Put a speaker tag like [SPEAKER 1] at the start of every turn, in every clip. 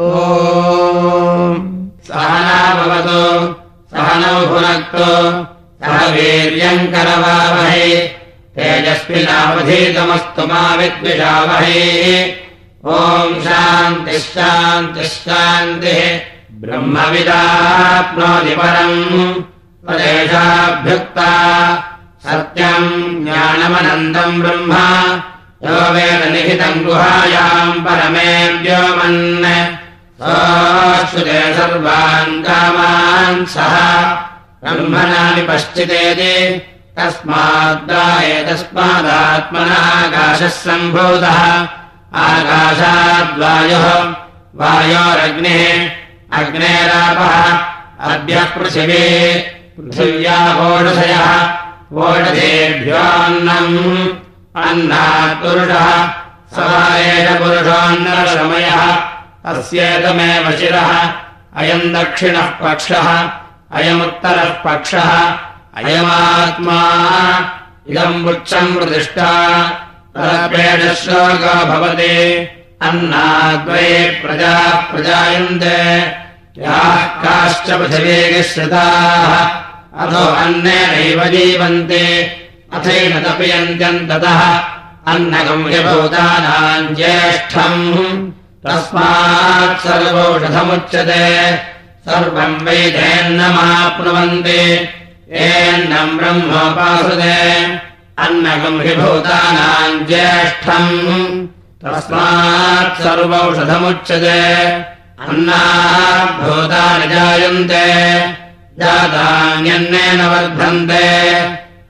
[SPEAKER 1] ओ सहना भुनक्तु सह वीर्यम् करवावहै तेजस्विनावधीतमस्तु मा विद्विषावहै। ॐ शान्तिः शान्तिः शान्तिः। ब्रह्मविदाप्नोति परम् प्रदेशाभ्युक्ता सत्यम् ज्ञानमनन्दम् ब्रह्म यो वेद निहितम् गुहायाम् परमे व्योमन् सर्वान् कामान् सह। ब्रह्मणानि पश्चितेति। तस्माद्वायेतस्मादात्मनः आकाशः सम्भूतः। आकाशाद्वायुः वायोरग्निः अग्नेरापः अद्यः पृथिवी। पृथिव्या वोढधयः वोढधेभ्योऽन्नम् अन्नात् पुरुषः स वा अस्येतमेव शिरः। अयम् दक्षिणः पक्षः। अयमुत्तरः पक्षः। अयमात्मा। इदम् वृक्षम् तदपेडश्लोको भवति। अन्नाद्वै प्रजाः प्रजायन्ते। याः काश्च पृथिवीः श्रिताः। अथो अन्नेनैव जीवन्ति। अथैन तपयन्त्यम् ततः अन्नगम् ह्यभूतानाम् ज्येष्ठम् तस्मात् सर्वौषधमुच्यते। सर्वम् वैदेन्नमाप्नुवन्ति। येन्नम् ब्रह्मोपासते। अन्नगम् हि भूतानाम् ज्येष्ठम्। तस्मात् सर्वौषधमुच्यते। अन्नात् भूतानि जायन्ते। जातान्यन्नेन वर्धन्ते।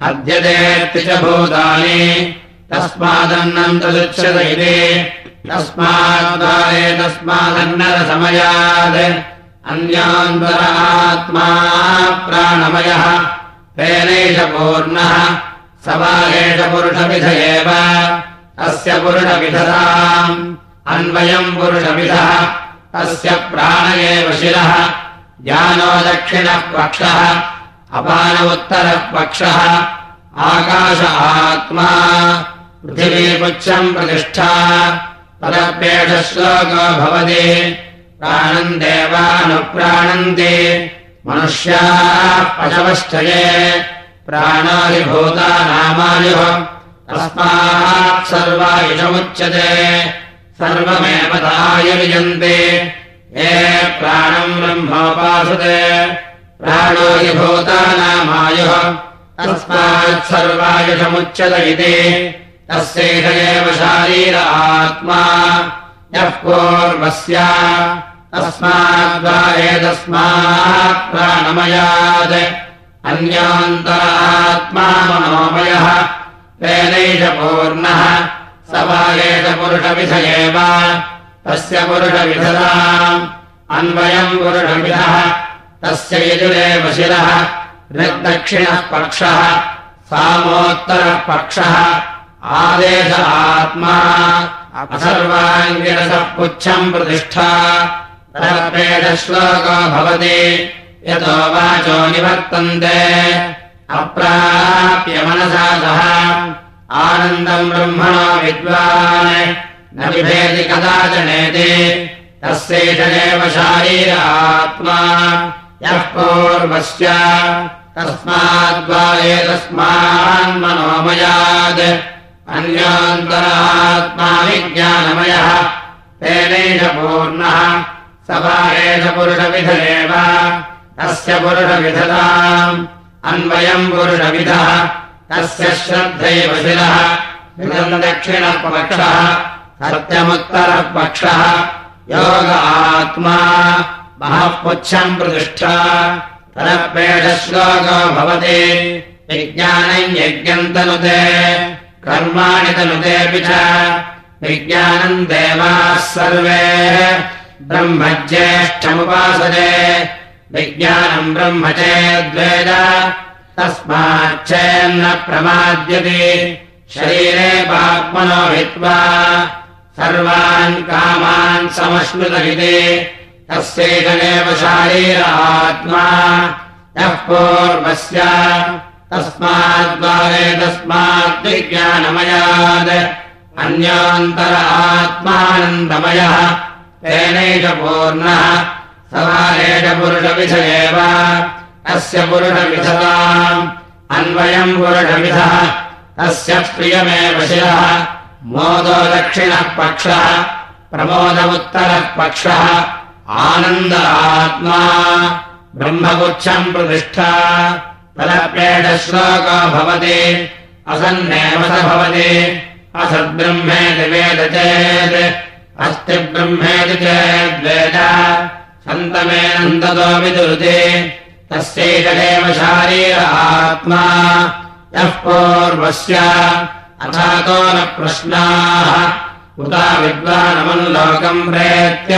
[SPEAKER 1] अद्यतेऽर्ति च भूतानि। तस्मादन्नम् तदुच्यत इति तस्माद्वारे तस्मादन्नरसमयात् अन्यान्तर आत्मा प्राणमयः तेनैष पूर्णः स वा एष पुरुषविध एव अस्य पुरुषविधताम् अन्वयम् पुरुषविधः अस्य प्राण एव शिरः ज्ञानो दक्षिणः पक्षः अपान उत्तरः पक्षः आकाश आत्मा पृथिवीपुच्छम् प्रतिष्ठा पदपेषश्लोको भवति। प्राणम् देवानुप्राणन्ति। मनुष्याः पशवश्चये प्राणादिभूतानामायुः तस्मात् सर्वायुषमुच्यते सर्वमेव तायुर्यन्ते ये प्राणम् ब्रह्मोपासते। प्राणोदिभूतानामायुः तस्मात् सर्वायुषमुच्यत इति तस्यैष एव शारीर आत्मा यः पूर्वस्य। तस्माद्वा एतस्मात् प्राणमयात् मनोमयः तेनैष पूर्णः। स वा एष पुरुषविध एव तस्य पुरुषविधताम् अन्वयम् पुरुषविधः तस्य यजुरेव शिरः ऋग्दक्षिणः पक्षः सामोत्तरः पक्षः आदेश आत्मा असर्वाङ्गिरसः पुच्छम् प्रतिष्ठा। तदपेदश्लोको भवति। यतो वाचो निवर्तन्ते। अप्राप्य मनसा सह। आनन्दम् ब्रह्मणो विद्वान्। न बिभेति कदाचनेति तस्यैष एव शारीर आत्मा यः पूर्वस्य। तस्माद्वा एतस्मान्मनोमयात् अन्यान्तरात्मा विज्ञानमयः तेनैष पूर्णः स वा एष पुरुषविध एव तस्य पुरुषविधताम्। अन्वयम् पुरुषविधः। तस्य श्रद्धैव शिरः। दक्षिणः पक्षः सत्यमुत्तरः पक्षः योग आत्मा। महः पुच्छम् प्रतिष्ठा। तदपेषश्लोको भवति। विज्ञानम् यज्ञम् तनुते कर्माणि तनुतेऽपि च विज्ञानम् देवाः सर्वे। ब्रह्मज्येष्ठमुपासते। विज्ञानम् ब्रह्म चेद्वेद तस्माच्चेन्न प्रमाद्यते। शरीरे पाप्मनो हित्वा सर्वान् कामान् समश्नुत इति तस्यैषमेव शारीर आत्मा। यः पूर्वस्य तस्माद्वारे तस्मात् विज्ञानमयात् अन्यान्तर आत्मानन्दमयः तेनैष पूर्णः स वा एष पुरुषविध एव अस्य पुरुषविधताम्। अन्वयम् पुरुषविधः। तस्य प्रियमेव शिरः। मोदो दक्षिणः पक्षः। प्रमोदमुत्तरः पक्षः। आनन्द आत्मा। ब्रह्मगुच्छम् प्रतिष्ठा तदप्येषश्लोको भवति। असन्नेव स भवति। असद्ब्रह्मेति वेद चेत्। अस्ति ब्रह्मेति चेद्वेद विदुरुते। तस्यैतदेव शारीर आत्मा। यः पूर्वस्य अथातो न प्रश्नाः। उता विद्वानमल्लोकम् प्रेत्य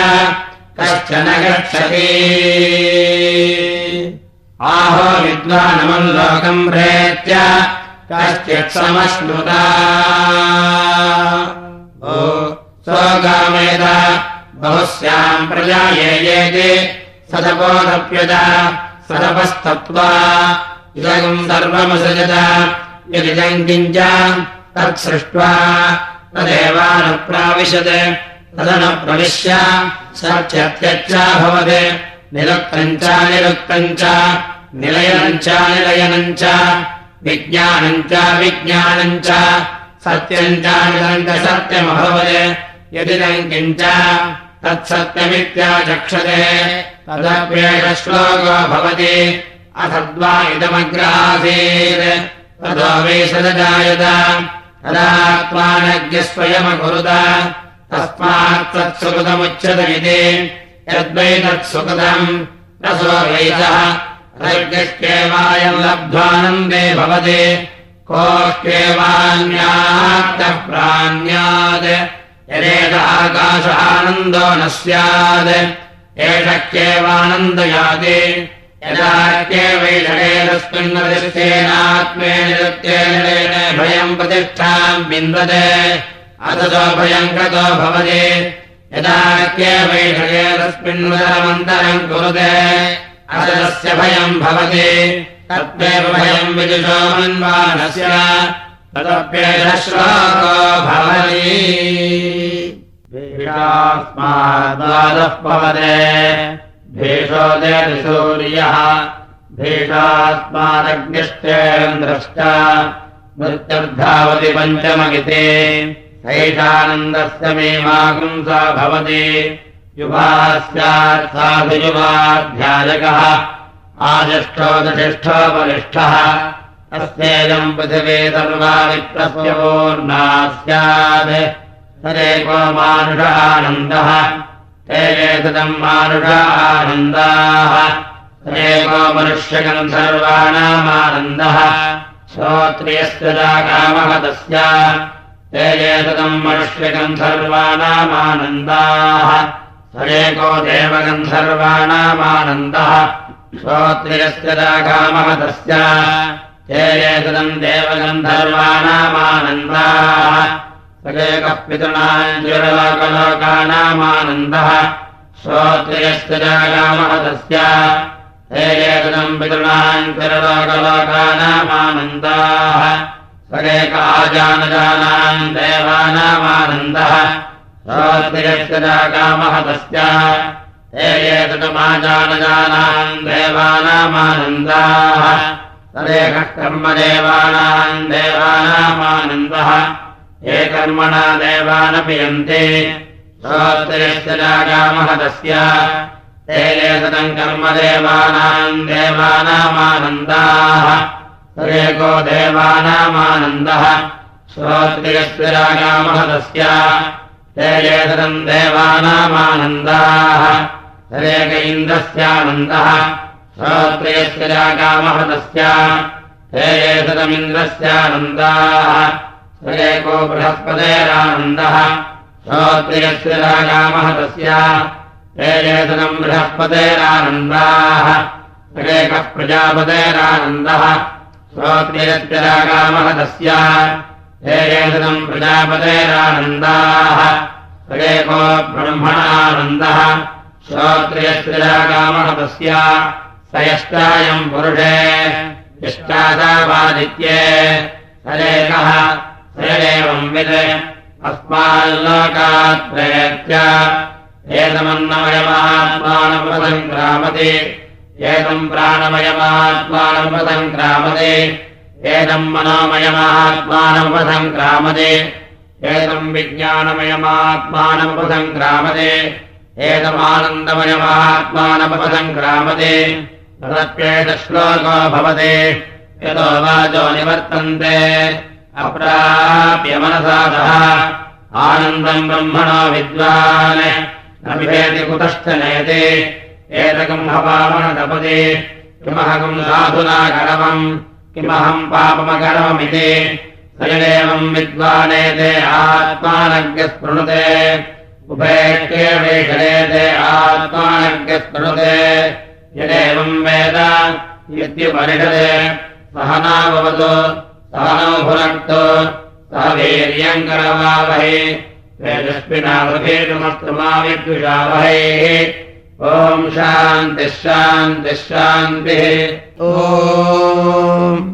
[SPEAKER 1] कश्चन गच्छति आहो विद्वानमल्लोकम् प्रेत्य कश्चित् समश्नुता स्वगामेद बहुस्याम् प्रजायेयेति सदपोदप्यज सदपस्तत्त्वा इदम् सर्वमसृजत यदिदम् किञ्च तत्सृष्ट्वा तदेवानुप्राविशत् तदनुप्रविश्य सत्यत्यच्चाभवत् निरुक्तम् च निरुक्तम् च निलयनम् च निलयनम् च विज्ञानम् च विज्ञानम् च सत्यम् च च सत्यमभवत् यदिदम् किञ्च तत्सत्यमित्याचक्षते तदप्येष श्लोको भवति अथद्वा इदमग्रासीत् ततो वै सदजायत तदात्मानज्ञस्वयमकुरुत तस्मात् तत्सुकृतमुच्यत इति यद्वै तत्सुकृतम् न सो वैतः रज्ञश्चेवायम् लब्ध्वानन्दे भवति कोऽश्चेवान्यात्तः प्राण्यात् यदेत आकाश आनन्दो न स्यात् एष क्येवानन्दयाति यदा भयम् प्रतिष्ठाम् बिन्दते अथतो भयम् कृतो भवति यदा क्येवैषणेनस्मिन्वदरमन्तरम् कुरुते। अथ तस्य भयम् भवति। तत्त्वेव भयम् विदुषो मन्वानस्य। तदप्येष श्लोको भवति पवदे भीषोदेति सूर्यः। भीषास्मादग्निश्चेन्द्रश्च मृत्युर्धावति पञ्चमगिते सैषानन्दस्य मे मागुंसा भवति। युवास्यात् साधुयुवाध्यायकः आजिष्ठोदशिष्ठोपरिष्ठः अस्येयम् पृथिवे सर्वा विप्रस्य पूर्णा स्यात्। तदेको मानुष आनन्दः। ते एतदम् मानुष आनन्दाः। तदेको मनुष्यकम् सर्वाणामानन्दः श्रोत्रियस्य कामः तस्य ते एतदम् मनुष्यकम् सर्वाणामानन्दाः सरेको देवगन्धर्वाणामानन्दः। श्रोत्रियस्य कामः तस्य ते एतदम् देवगन्धर्वाणामानन्दाः। सरेकः पितृणाञ्जुरलोकलोकानामानन्दः। श्रोत्रियस्य कामः तस्य हे एतदम् पितृणाञ्जुरलोकलोकानामानन्दाः सरेक आजानजानाम् देवानामानन्दः श्रोत्रियस्य कामः तस्य हे एतदमाजानजानाम् देवानामानन्दाः तदेकः कर्मदेवानाम् देवानामानन्दः ये कर्मणा देवानपि यन्ते श्रोत्रियस्य कामः तस्य ते एतदम् कर्मदेवानाम् देवानामानन्दाः तदेको देवानामानन्दः श्रोत्रियस्य कामः तस्य ते एतदम् देवानामानन्दाः। श्रोत्रियस्य कामः तस्य ते एतदमिन्द्रस्यानन्दाः तदेको बृहस्पतेरानन्दः। श्रोत्रियस्य कामः तस्य ते एतदम् बृहस्पतेरानन्दाः। तदेकः प्रजापतेरानन्दः श्रोत्रियस्य कामः तस्य हे एतदम् प्रजापतेरानन्दाः। तदेको ब्रह्मणानन्दः। श्रोत्रियस्य कामः तस्य स यष्टायम् पुरुषे। यष्टादावादित्ये सरेकः स एवम् विद् अस्माल्लोकात् प्रेत्य एतमन्नमयमात्मानमृतङ्क्रामते एतम् प्राणमयमात्मानमृतङ्क्रामते एतम् मनोमयमात्मानमुपसङ्क्रामते एतम् विज्ञानमयमात्मानमुपसङ्क्रामते एतमानन्दमयमात्मानमुपसङ्क्रामते तदप्येतश्लोको भवते। यतो वाचो निवर्तन्ते। अप्राप्य मनसा सह। आनन्दम् ब्रह्मणो विद्वान्। न विवेति कुतश्च नयते एतकम् हवामनतपदे। किमहकम् साधुना करवम् किमहम् पापमकरवमिति विद्वानेते आत्मानज्ञस्पृणुते। उभयेत्येवेषणेते आत्मानज्ञस्पृणुते। यदेवम् वेद इत्युपनिषदे। सहना भवतु सहनौ भुनक्तु सह वीर्यम् करवावहे तेजस्विनावधेतुमस्तु मा विद्विषावहैः ॐ शान्तिः शान्तिः शान्तिः। ओ